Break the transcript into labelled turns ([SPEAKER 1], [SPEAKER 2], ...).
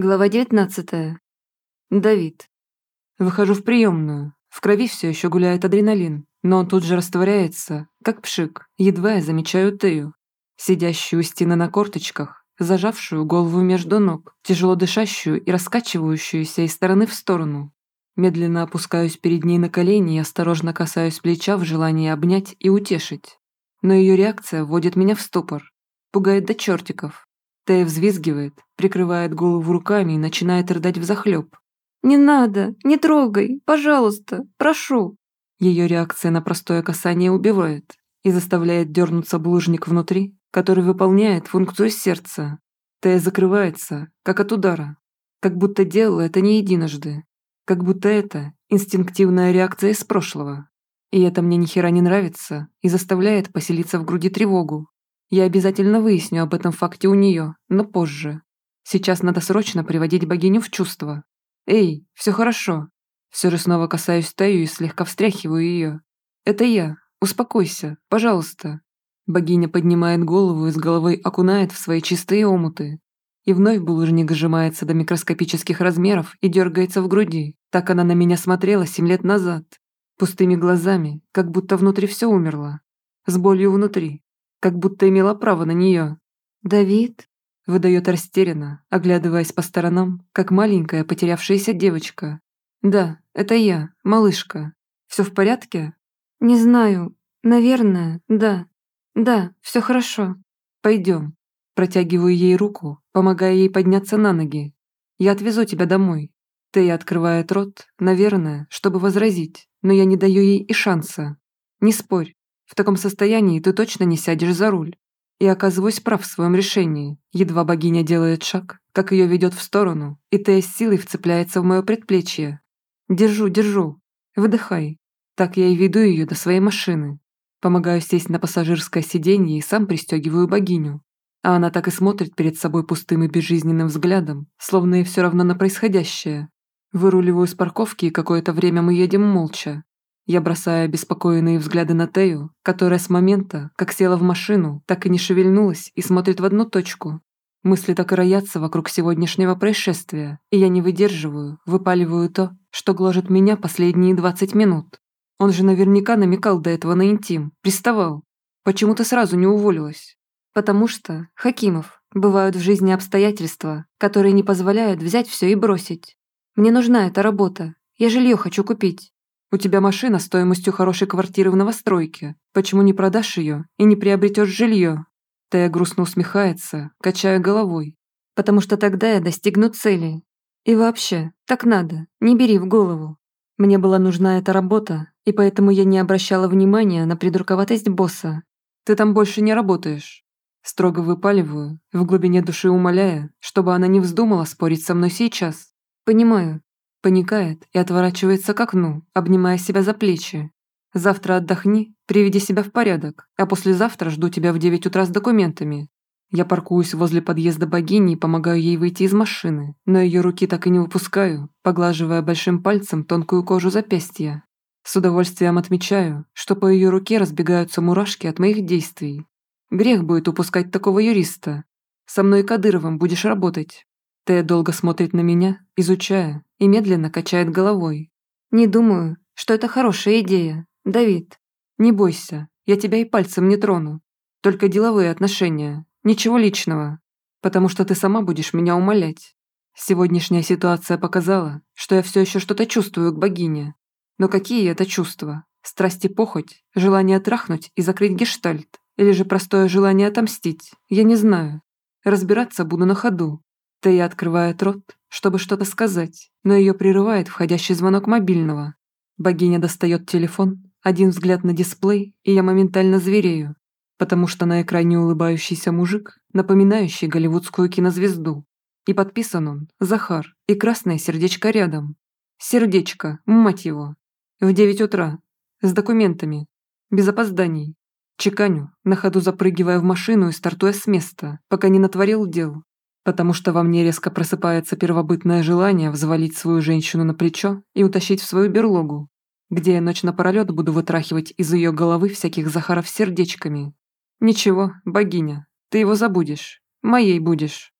[SPEAKER 1] Глава 19. Давид. Выхожу в приемную. В крови все еще гуляет адреналин, но он тут же растворяется, как пшик, едва я замечаю Тею, сидящую у стены на корточках, зажавшую голову между ног, тяжело дышащую и раскачивающуюся из стороны в сторону. Медленно опускаюсь перед ней на колени и осторожно касаюсь плеча в желании обнять и утешить. Но ее реакция вводит меня в ступор, пугает до чертиков. Тея взвизгивает, прикрывает голову руками и начинает рыдать взахлеб. «Не надо! Не трогай! Пожалуйста! Прошу!» Ее реакция на простое касание убивает и заставляет дернуться булыжник внутри, который выполняет функцию сердца. Тея закрывается, как от удара. Как будто делала это не единожды. Как будто это инстинктивная реакция из прошлого. И это мне ни хера не нравится и заставляет поселиться в груди тревогу. Я обязательно выясню об этом факте у нее, но позже. Сейчас надо срочно приводить богиню в чувство. Эй, все хорошо. Все же снова касаюсь Таю и слегка встряхиваю ее. Это я. Успокойся, пожалуйста. Богиня поднимает голову и с головой окунает в свои чистые омуты. И вновь булыжник сжимается до микроскопических размеров и дергается в груди. Так она на меня смотрела семь лет назад. Пустыми глазами, как будто внутри все умерло. С болью внутри, как будто имела право на нее. «Давид?» – выдает растерянно, оглядываясь по сторонам, как маленькая потерявшаяся девочка. «Да, это я, малышка. Все в порядке?» «Не знаю. Наверное, да. Да, все хорошо. Пойдем». Протягиваю ей руку, помогая ей подняться на ноги. «Я отвезу тебя домой». Тея открывает рот, наверное, чтобы возразить, но я не даю ей и шанса. «Не спорь, в таком состоянии ты точно не сядешь за руль. И оказываюсь прав в своем решении. Едва богиня делает шаг, как ее ведет в сторону, и Тея с силой вцепляется в мое предплечье. Держу, держу. Выдыхай. Так я и веду ее до своей машины. Помогаю сесть на пассажирское сиденье и сам пристегиваю богиню. А она так и смотрит перед собой пустым и безжизненным взглядом, словно ей все равно на происходящее. Выруливаю с парковки, и какое-то время мы едем молча, я бросаю обеспокоенные взгляды на Тею, которая с момента, как села в машину, так и не шевельнулась и смотрит в одну точку. Мысли так и роятся вокруг сегодняшнего происшествия, и я не выдерживаю, выпаливаю то, что гложет меня последние 20 минут. Он же наверняка намекал до этого на интим, приставал. Почему ты сразу не уволилась? Потому что, Хакимов, бывают в жизни обстоятельства, которые не позволяют взять все и бросить. Мне нужна эта работа, я жилье хочу купить. У тебя машина стоимостью хорошей квартиры в новостройке. Почему не продашь ее и не приобретешь жилье?» Тая грустно усмехается, качая головой. «Потому что тогда я достигну цели. И вообще, так надо, не бери в голову. Мне была нужна эта работа, и поэтому я не обращала внимания на придурковатость босса. Ты там больше не работаешь». Строго выпаливаю, в глубине души умоляя, чтобы она не вздумала спорить со мной сейчас. «Понимаю, Паникает и отворачивается к окну, обнимая себя за плечи. «Завтра отдохни, приведи себя в порядок, а послезавтра жду тебя в 9 утра с документами». Я паркуюсь возле подъезда богини и помогаю ей выйти из машины, но ее руки так и не выпускаю, поглаживая большим пальцем тонкую кожу запястья. С удовольствием отмечаю, что по ее руке разбегаются мурашки от моих действий. Грех будет упускать такого юриста. Со мной Кадыровым будешь работать. Тея долго смотрит на меня, изучая, и медленно качает головой. «Не думаю, что это хорошая идея, Давид. Не бойся, я тебя и пальцем не трону. Только деловые отношения, ничего личного. Потому что ты сама будешь меня умолять. Сегодняшняя ситуация показала, что я все еще что-то чувствую к богине. Но какие это чувства? Страсть и похоть, желание трахнуть и закрыть гештальт, или же простое желание отомстить, я не знаю. Разбираться буду на ходу, Тея открывает рот, чтобы что-то сказать, но ее прерывает входящий звонок мобильного. Богиня достает телефон, один взгляд на дисплей, и я моментально зверею, потому что на экране улыбающийся мужик, напоминающий голливудскую кинозвезду. И подписан он «Захар» и красное сердечко рядом. Сердечко, мать его. В девять утра. С документами. Без опозданий. Чеканю, на ходу запрыгивая в машину и стартуя с места, пока не натворил дел потому что во мне резко просыпается первобытное желание взвалить свою женщину на плечо и утащить в свою берлогу, где я ночь напролёт буду вытрахивать из ее головы всяких Захаров сердечками. Ничего, богиня, ты его забудешь, моей будешь.